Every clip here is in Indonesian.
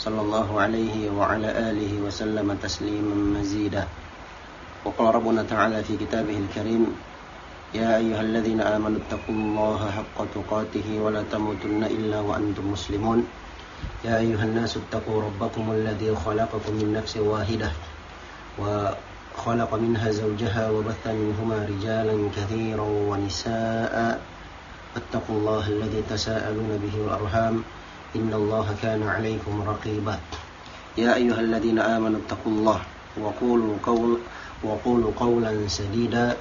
صلى الله عليه وعلى آله وسلم تسليما مزيدا وقال ربنا تعالى في كتابه الكريم يا أيها الذين آمنوا اتقوا الله حق تقاته ولا تموتن إلا وأنتم مسلمون يا أيها الناس اتقوا ربكم الذي خلقكم من نفس واحدة وخلق منها زوجها وبث منهما رجالا كثيرا ونساء اتقوا الله الذي تساءلون به والأرحام إن الله كان عليكم رقيبا. يا أيها الذين آمنوا اتقوا الله وقولوا, قول وقولوا قولا سديدا.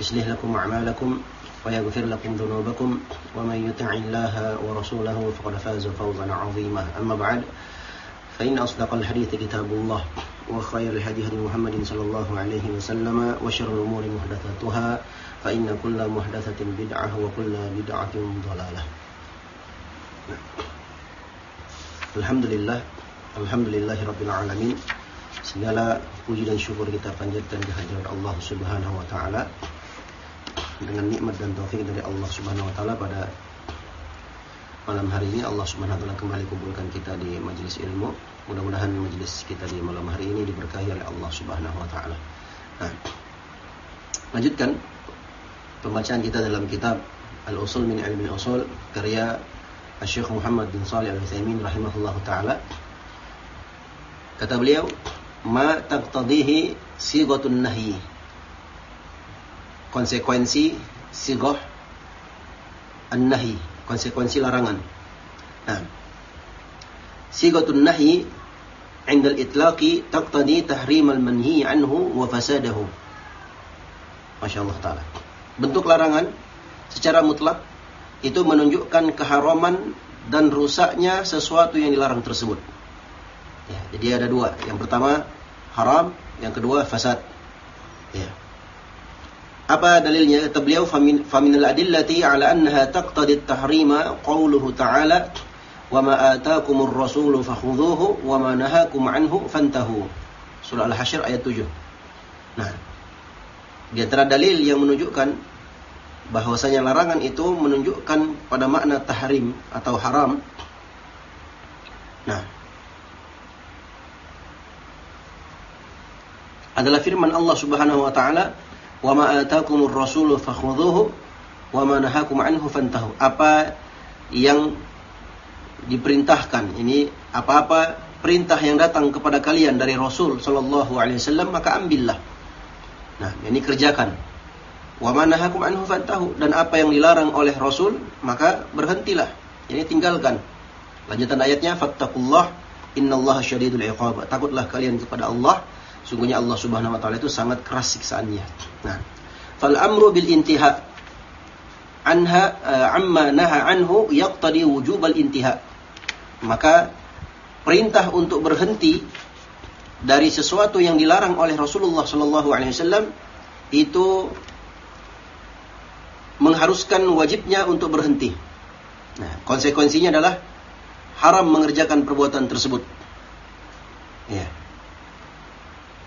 يصلح لكم أعمالكم ويغفر لكم ذنوبكم ومن يطع الله ورسوله فقد فاز فوزا عظيما. أما بعد فإن أصدق الحديث كتاب الله وخير الهدي هدي محمد صلى الله عليه وسلم وشر الأمور محدثاتها فإن كل محدثة بدعة وكل بدعة ضلالة. Alhamdulillah Alhamdulillahirabbil alamin. Segala puji dan syukur kita panjatkan kehadirat Allah Subhanahu wa taala dengan nikmat dan taufik dari Allah Subhanahu wa taala pada malam hari ini Allah Subhanahu wa taala kembali kumpulkan kita di majelis ilmu. Mudah-mudahan majelis kita di malam hari ini diberkahi oleh Allah Subhanahu wa taala. Nah, lanjutkan pembacaan kita dalam kitab Al-Usul min Ilmi Al-Usul karya Syekh Muhammad bin Salih Al-Utsaimin rahimahullah taala kata beliau ma taqtadihi sigatun nahi konsekuensi sigah an-nahi konsekuensi larangan nah sigatun nahi عند الإطلاق تقتضي تحريم المنهي عنه وفساده Masya Allah Ta'ala bentuk larangan secara mutlak itu menunjukkan keharaman dan rusaknya sesuatu yang dilarang tersebut. Ya, jadi ada dua. Yang pertama haram, yang kedua fasad. Ya. Apa dalilnya? Kata beliau famin adillati ala annaha taqtadi at-tahrima qawluhu ta'ala wa ma ataakumur rasulu fakhudhuhu nahakum anhu fantahu. Surah Al-Hasyr ayat 7. Nah, di antara dalil yang menunjukkan bahwasanya larangan itu menunjukkan pada makna tahrim atau haram. Nah, adalah firman Allah Subhanahu wa taala, "Wa ma ataakumur rasulu fakhudhuhu wa ma nahakum anhu fantahu." Apa yang diperintahkan ini apa-apa perintah yang datang kepada kalian dari Rasul sallallahu alaihi wasallam maka ambillah. Nah, ini kerjakan. Wa anhu fantahu dan apa yang dilarang oleh Rasul maka berhentilah. Ini tinggalkan. Lanjutan ayatnya fattaqullah innallaha syadidul iqab. Takutlah kalian kepada Allah. Sungguhnya Allah Subhanahu wa taala itu sangat keras siksaannya. Nah, fal amru bil intiha anha uh, amma naha anhu yaqtadi wujubal intiha. Maka perintah untuk berhenti dari sesuatu yang dilarang oleh Rasulullah sallallahu alaihi wasallam itu mengharuskan wajibnya untuk berhenti. Nah, konsekuensinya adalah haram mengerjakan perbuatan tersebut. Ya.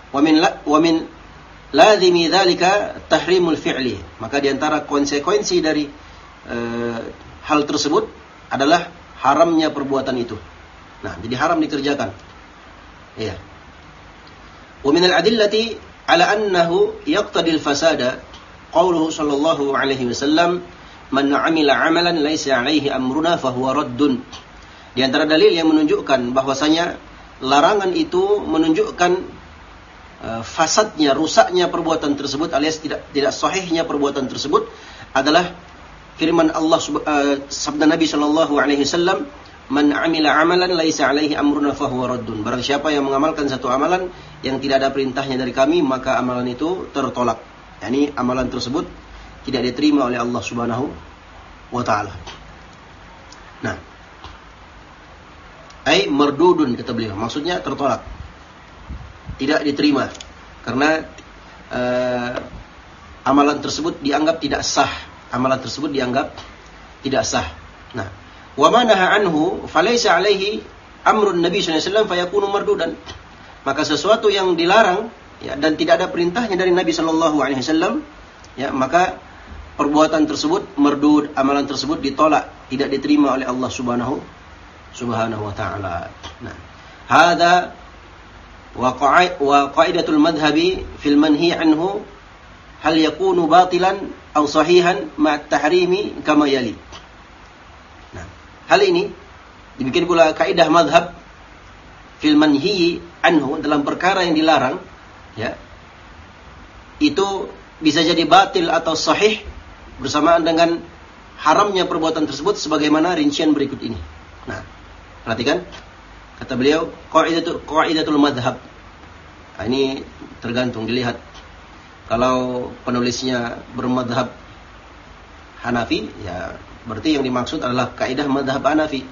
Wa min la, wa min tahrimul fi'li. Maka di antara konsekuensi dari uh, hal tersebut adalah haramnya perbuatan itu. Nah, jadi haram dikerjakan. Ya. Wa min al-adillati ala annahu yaqtadi al-fasada Qauluhu sallallahu alaihi wasallam, "Man 'amila 'amalan laisa 'alaihi amruna fahuwa raddun." Di antara dalil yang menunjukkan bahwasanya larangan itu menunjukkan uh, fasadnya, rusaknya perbuatan tersebut alias tidak tidak sahihnya perbuatan tersebut adalah firman Allah uh, sabda Nabi sallallahu alaihi wasallam, "Man 'amila 'amalan laisa 'alaihi amruna fahuwa raddun." Barang siapa yang mengamalkan satu amalan yang tidak ada perintahnya dari kami, maka amalan itu tertolak yakni amalan tersebut tidak diterima oleh Allah Subhanahu wa taala. Nah, ai mardudun kata beliau, maksudnya tertolak. tidak diterima karena uh, amalan tersebut dianggap tidak sah. Amalan tersebut dianggap tidak sah. Nah, wa manaha anhu falaysa alaihi amrun Nabi sallallahu alaihi wasallam fayakunu mardudan. Maka sesuatu yang dilarang ya dan tidak ada perintahnya dari Nabi sallallahu alaihi wasallam ya maka perbuatan tersebut merdud, amalan tersebut ditolak, tidak diterima oleh Allah Subhanahu Subhanahu wa taala. Nah, wa qaidatul madhhabi fil manhi anhu hal yakunu batilan atau sahihan ma tahrimi kama yali. Nah, hal ini dibikin pula kaidah madhab fil manhi anhu dalam perkara yang dilarang ya itu bisa jadi batil atau sahih bersamaan dengan haramnya perbuatan tersebut sebagaimana rincian berikut ini. Nah, perhatikan kata beliau qaidatul qaidatul madhab. Nah, ini tergantung dilihat. Kalau penulisnya bermadhab Hanafi, ya berarti yang dimaksud adalah kaidah madhab Hanafi.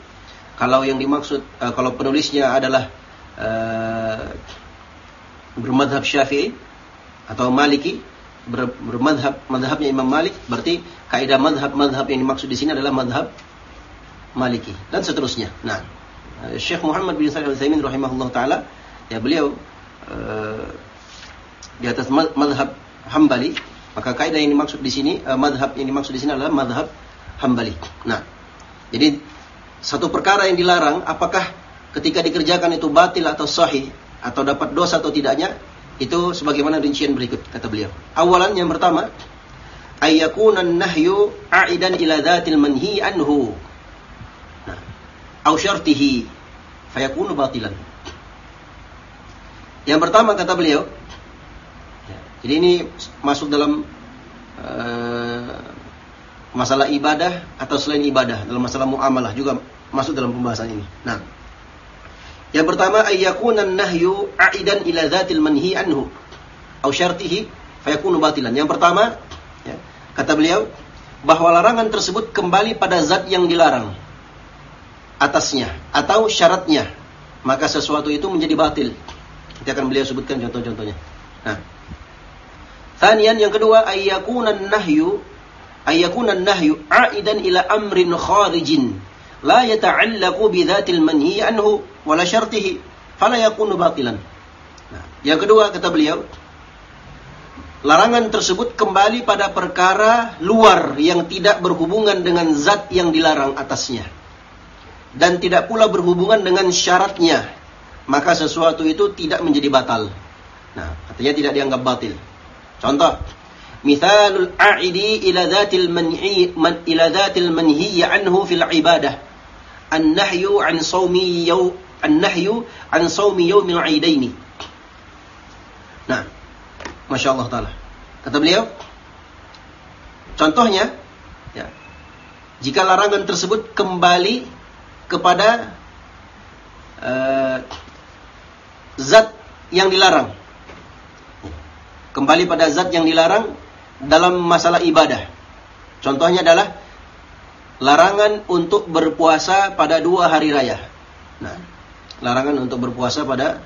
Kalau yang dimaksud, uh, kalau penulisnya adalah uh, bermadhab Syafi'i atau Maliki, ber, bermadhab madhabnya Imam Malik berarti kaidah madhab madhab yang dimaksud di sini adalah madhab Maliki dan seterusnya. Nah, eh, Syekh Muhammad bin Shalih Al Utsaimin rahimahullah taala ya beliau uh, di atas madhab Hambali maka kaidah yang dimaksud di sini uh, madhab yang dimaksud di sini adalah madhab Hambali. Nah, jadi satu perkara yang dilarang apakah ketika dikerjakan itu batil atau sahih atau dapat dosa atau tidaknya itu sebagaimana rincian berikut kata beliau. Awalan yang pertama, ayyakunan nahyu a'idan ila dzatil manhi anhu. Nah, au syartihi fayakunu batilan. Yang pertama kata beliau, ya, jadi ini masuk dalam uh, masalah ibadah atau selain ibadah, dalam masalah muamalah juga masuk dalam pembahasan ini. Nah, yang pertama ayyakunan nahyu aidan ila dzatil manhi anhu au syartihi fayakunu batilan. Yang pertama, ya, kata beliau bahwa larangan tersebut kembali pada zat yang dilarang atasnya atau syaratnya, maka sesuatu itu menjadi batil. Nanti akan beliau sebutkan contoh-contohnya. Nah, Tanian yang kedua ayyakunan nahyu ayyakunan nahyu aidan ila amrin kharijin la yata'allaqu bi dzatil manhi anhu wala syartihi fala yakunu batilan. Nah, yang kedua kata beliau larangan tersebut kembali pada perkara luar yang tidak berhubungan dengan zat yang dilarang atasnya dan tidak pula berhubungan dengan syaratnya maka sesuatu itu tidak menjadi batal. Nah, artinya tidak dianggap batil. Contoh, misalul a'idi ila dzatil manhi man, ila dzatil manhi anhu fil ibadah an-nahyu an saumi yaw an-nahyu an saumi yaumil aidaini. Nah, Masya Allah Ta'ala. Kata beliau, contohnya, ya, jika larangan tersebut kembali kepada uh, zat yang dilarang. Kembali pada zat yang dilarang dalam masalah ibadah. Contohnya adalah larangan untuk berpuasa pada dua hari raya. Nah, larangan untuk berpuasa pada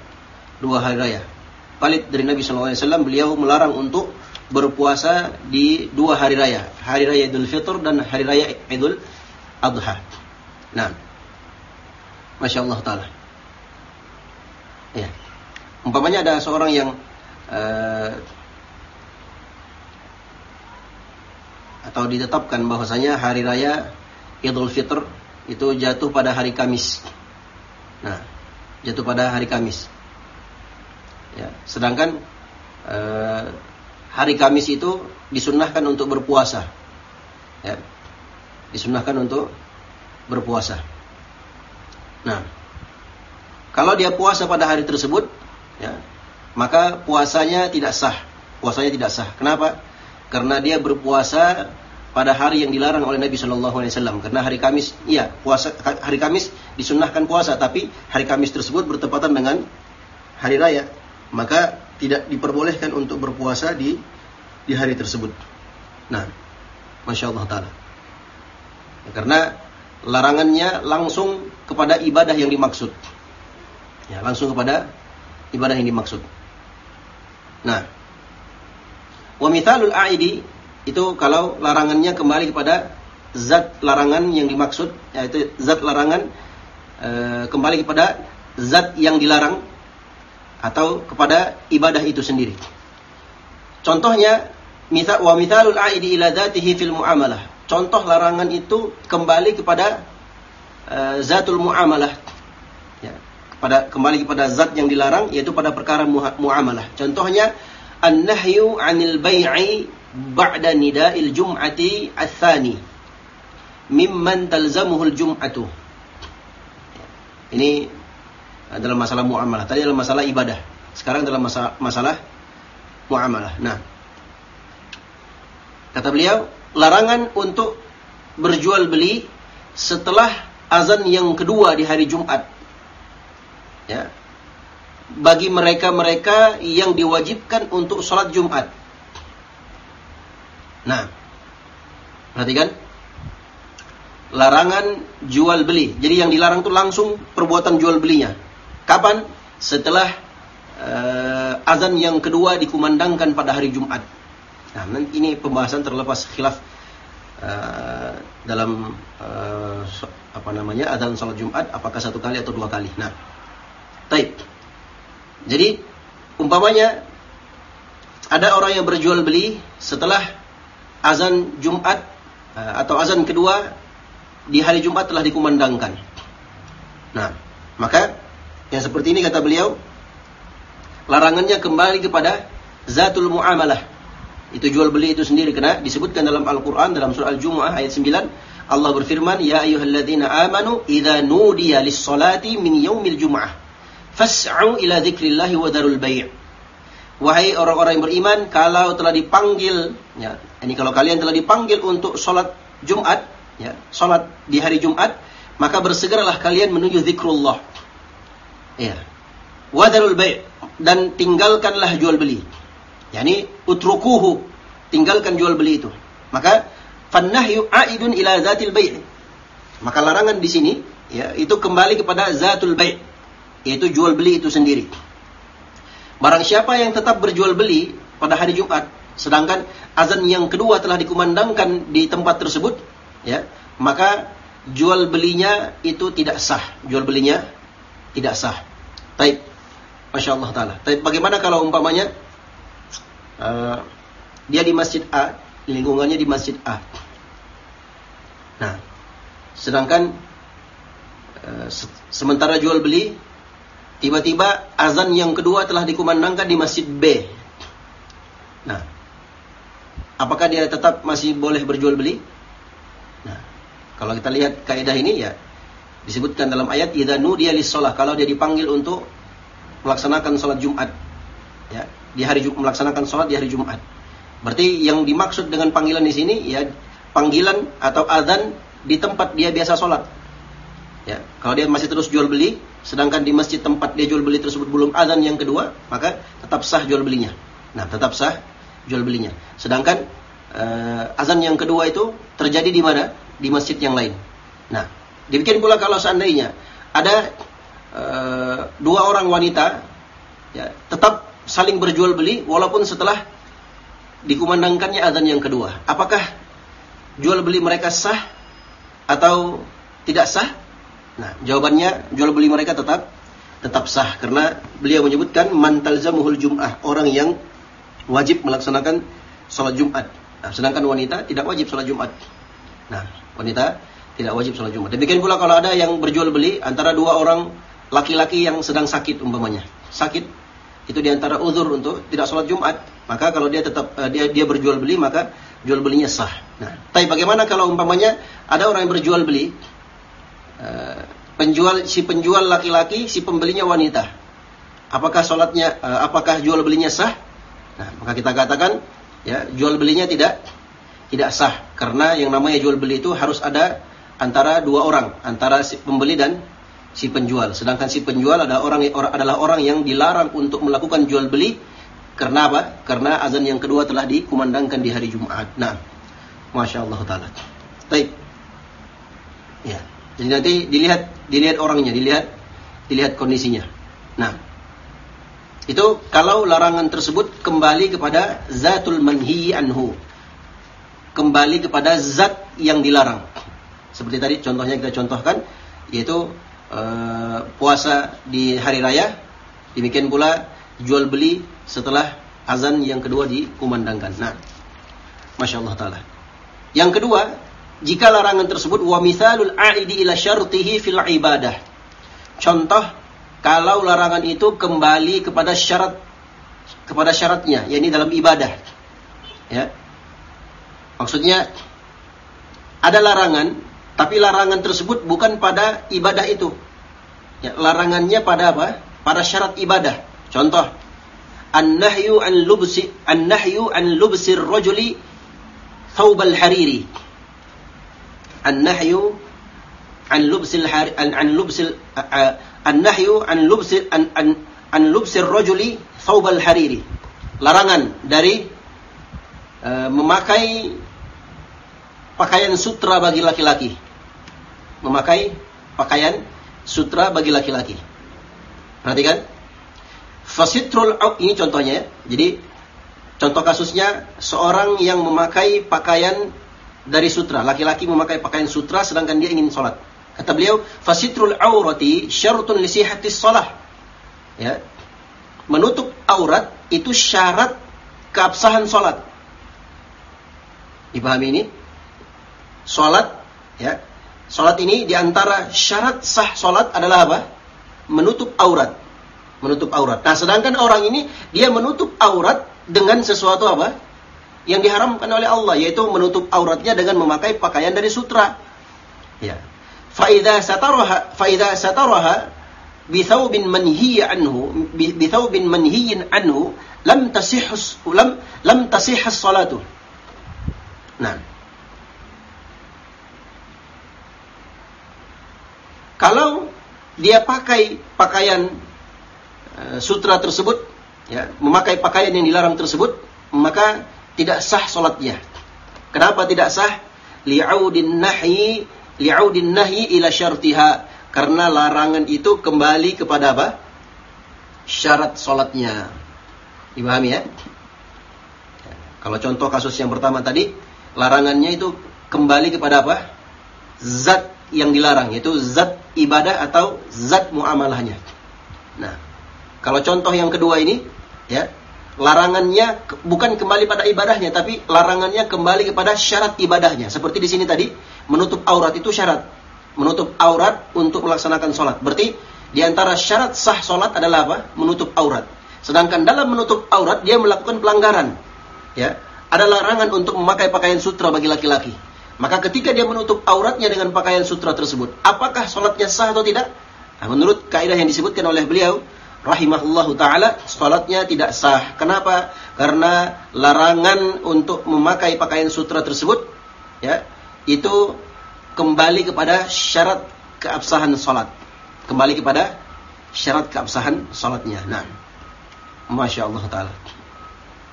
dua hari raya. Valid dari Nabi SAW, beliau melarang untuk berpuasa di dua hari raya. Hari raya Idul Fitr dan hari raya Idul Adha. Nah, Masya Allah Ta'ala. Ya. Umpamanya ada seorang yang uh, atau ditetapkan bahwasanya hari raya Idul Fitr itu jatuh pada hari Kamis. Nah, jatuh pada hari Kamis. Ya, sedangkan eh, hari Kamis itu disunahkan untuk berpuasa. Ya, disunahkan untuk berpuasa. Nah, kalau dia puasa pada hari tersebut, ya, maka puasanya tidak sah. Puasanya tidak sah. Kenapa? Karena dia berpuasa pada hari yang dilarang oleh Nabi Shallallahu Alaihi Wasallam. Karena hari Kamis iya puasa hari Kamis disunahkan puasa tapi hari Kamis tersebut bertepatan dengan hari raya. Maka tidak diperbolehkan untuk berpuasa di di hari tersebut. Nah masya Allah taala. Ya, karena larangannya langsung kepada ibadah yang dimaksud. Ya langsung kepada ibadah yang dimaksud. Nah, wa mithalul aidi itu kalau larangannya kembali kepada zat larangan yang dimaksud yaitu zat larangan e, kembali kepada zat yang dilarang atau kepada ibadah itu sendiri. Contohnya wa mithalul aidi ila dzatihi fil muamalah. Contoh larangan itu kembali kepada uh, zatul muamalah. Ya, kepada kembali kepada zat yang dilarang yaitu pada perkara muamalah. Contohnya an-nahyu 'anil bai'i ba'da nida'il jum'ati ats-tsani mimman talzamuhul jum'atu. Ini dalam masalah muamalah. Tadi dalam masalah ibadah. Sekarang dalam masalah, masalah muamalah. Nah, Kata beliau, larangan untuk berjual beli setelah azan yang kedua di hari Jumat. Ya. Bagi mereka-mereka yang diwajibkan untuk sholat Jumat. Nah, perhatikan. Larangan jual beli. Jadi yang dilarang itu langsung perbuatan jual belinya. Kapan? Setelah uh, azan yang kedua dikumandangkan pada hari Jumat. Nah, ini pembahasan terlepas khilaf uh, dalam uh, apa namanya adzan salat Jumat apakah satu kali atau dua kali. Nah, taib. Jadi umpamanya ada orang yang berjual beli setelah azan Jumat uh, atau azan kedua di hari Jumat telah dikumandangkan. Nah, maka yang seperti ini kata beliau larangannya kembali kepada zatul muamalah itu jual beli itu sendiri karena disebutkan dalam Al-Qur'an dalam surah Al-Jumu'ah ayat 9 Allah berfirman ya ayyuhalladzina amanu idza nudiya lis-salati min yaumil jumu'ah fas'au ila dzikrillahi wa darul bai' Wahai orang-orang yang beriman kalau telah dipanggil ya ini kalau kalian telah dipanggil untuk salat Jumat ya salat di hari Jumat maka bersegeralah kalian menuju zikrullah ya wadarul bai' dan tinggalkanlah jual beli yakni utrukuhu, tinggalkan jual beli itu. Maka fannahyu aidun ila zatil bai'. Maka larangan di sini ya itu kembali kepada zatul bai', yaitu jual beli itu sendiri. Barang siapa yang tetap berjual beli pada hari Jumat, sedangkan azan yang kedua telah dikumandangkan di tempat tersebut, ya, maka jual belinya itu tidak sah. Jual belinya tidak sah. Baik. Masya Allah Ta'ala. Tapi bagaimana kalau umpamanya uh, dia di masjid A, lingkungannya di masjid A. Nah, sedangkan uh, sementara jual beli, tiba-tiba azan yang kedua telah dikumandangkan di masjid B. Nah, apakah dia tetap masih boleh berjual beli? Nah, kalau kita lihat kaidah ini ya disebutkan dalam ayat idza nudiya lis kalau dia dipanggil untuk melaksanakan salat Jumat ya di hari melaksanakan sholat di hari Jumat. Berarti yang dimaksud dengan panggilan di sini ya panggilan atau adzan di tempat dia biasa sholat. Ya, kalau dia masih terus jual beli, sedangkan di masjid tempat dia jual beli tersebut belum adzan yang kedua, maka tetap sah jual belinya. Nah, tetap sah jual belinya. Sedangkan uh, azan yang kedua itu terjadi di mana? Di masjid yang lain. Nah, demikian pula kalau seandainya ada uh, dua orang wanita ya, tetap saling berjual beli walaupun setelah dikumandangkannya azan yang kedua. Apakah jual beli mereka sah atau tidak sah? Nah, jawabannya jual beli mereka tetap tetap sah karena beliau menyebutkan man talzamuhul jum'ah, orang yang wajib melaksanakan sholat Jumat. Nah, sedangkan wanita tidak wajib sholat Jumat. Nah, wanita tidak wajib sholat Jumat. Demikian pula kalau ada yang berjual beli antara dua orang laki-laki yang sedang sakit umpamanya. Sakit itu di antara uzur untuk tidak sholat Jumat. Maka kalau dia tetap uh, dia dia berjual beli maka jual belinya sah. Nah, tapi bagaimana kalau umpamanya ada orang yang berjual beli uh, penjual si penjual laki-laki, si pembelinya wanita. Apakah sholatnya, uh, apakah jual belinya sah? Nah, maka kita katakan ya jual belinya tidak tidak sah karena yang namanya jual beli itu harus ada antara dua orang, antara si pembeli dan si penjual. Sedangkan si penjual adalah orang, adalah orang yang dilarang untuk melakukan jual beli karena apa? Karena azan yang kedua telah dikumandangkan di hari Jumat. Nah, masya Allah taala. Baik. Ya. Jadi nanti dilihat dilihat orangnya, dilihat dilihat kondisinya. Nah, Itu kalau larangan tersebut kembali kepada zatul manhi anhu. Kembali kepada zat yang dilarang. Seperti tadi contohnya kita contohkan yaitu uh, puasa di hari raya, demikian pula jual beli setelah azan yang kedua dikumandangkan. Nah, masya Allah taala. Yang kedua, jika larangan tersebut wa mithalul aidi ila syartihi fil ibadah. Contoh kalau larangan itu kembali kepada syarat kepada syaratnya, yakni dalam ibadah. Ya. Maksudnya ada larangan, tapi larangan tersebut bukan pada ibadah itu. Ya, larangannya pada apa? Pada syarat ibadah. Contoh, an-nahyu an lubsi an-nahyu an lubsir rajuli thawbal hariri. An-nahyu an lubsil an, lubsil an-nahyu an lubsi an, an, an lubsir rajuli thawbal hariri. Larangan dari uh, memakai pakaian sutra bagi laki-laki. Memakai pakaian sutra bagi laki-laki. Perhatikan. Fasitrul ini contohnya ya. Jadi contoh kasusnya seorang yang memakai pakaian dari sutra, laki-laki memakai pakaian sutra sedangkan dia ingin sholat. Kata beliau, fasitrul aurati syarutun li sihatis shalah. Ya. Menutup aurat itu syarat keabsahan salat. Dipahami ini? Salat ya. Salat ini di antara syarat sah salat adalah apa? Menutup aurat. Menutup aurat. Nah, sedangkan orang ini dia menutup aurat dengan sesuatu apa? yang diharamkan oleh Allah yaitu menutup auratnya dengan memakai pakaian dari sutra. Ya. Faida sataraha faida sataraha bithawbin manhiy anhu bithawbin manhiy anhu lam tasih lam lam tasih salatu. Nah. Kalau dia pakai pakaian eh, sutra tersebut ya, memakai pakaian yang dilarang tersebut, maka tidak sah salatnya kenapa tidak sah li'audin nahyi li'audin nahi ila syartiha karena larangan itu kembali kepada apa? syarat salatnya. Dipahami ya? Kalau contoh kasus yang pertama tadi, larangannya itu kembali kepada apa? Zat yang dilarang, yaitu zat ibadah atau zat muamalahnya. Nah, kalau contoh yang kedua ini, ya, larangannya bukan kembali pada ibadahnya, tapi larangannya kembali kepada syarat ibadahnya. Seperti di sini tadi, menutup aurat itu syarat. Menutup aurat untuk melaksanakan sholat. Berarti di antara syarat sah sholat adalah apa? Menutup aurat. Sedangkan dalam menutup aurat dia melakukan pelanggaran. Ya, ada larangan untuk memakai pakaian sutra bagi laki-laki. Maka ketika dia menutup auratnya dengan pakaian sutra tersebut, apakah sholatnya sah atau tidak? Nah, menurut kaidah yang disebutkan oleh beliau, rahimahullahu taala, sholatnya tidak sah. Kenapa? Karena larangan untuk memakai pakaian sutra tersebut, ya, itu kembali kepada syarat keabsahan salat. Kembali kepada syarat keabsahan salatnya. Nah, masya Allah taala.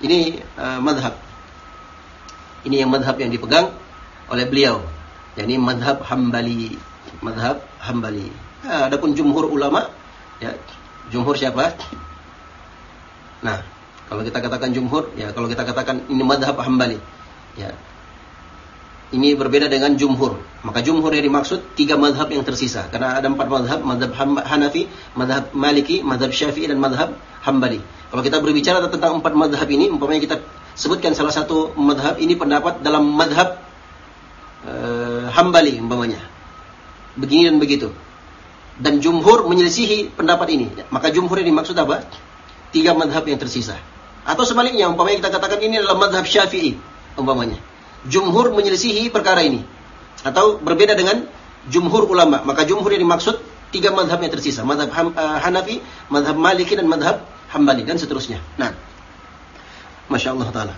Ini uh, madhab. Ini yang madhab yang dipegang oleh beliau. Yani madhab hambali. Madhab hambali. Nah, adapun jumhur ulama, ya, jumhur siapa? Nah, kalau kita katakan jumhur, ya kalau kita katakan ini madhab hambali, ya ini berbeda dengan jumhur. Maka jumhur yang dimaksud tiga madhab yang tersisa. Karena ada empat madhab. Madhab Hanafi, madhab Maliki, madhab Syafi'i, dan madhab Hambali. Kalau kita berbicara tentang empat madhab ini, umpamanya kita sebutkan salah satu madhab, ini pendapat dalam madhab uh, Hambali, umpamanya. Begini dan begitu. Dan jumhur menyelisihi pendapat ini. Maka jumhur yang dimaksud apa? Tiga madhab yang tersisa. Atau sebaliknya, umpamanya kita katakan ini adalah madhab Syafi'i, umpamanya jumhur menyelisihi perkara ini atau berbeda dengan jumhur ulama. Maka jumhur yang dimaksud tiga madhab yang tersisa. Madhab uh, Hanafi, madhab Maliki dan madhab Hambali dan seterusnya. Nah, Masya Allah Ta'ala.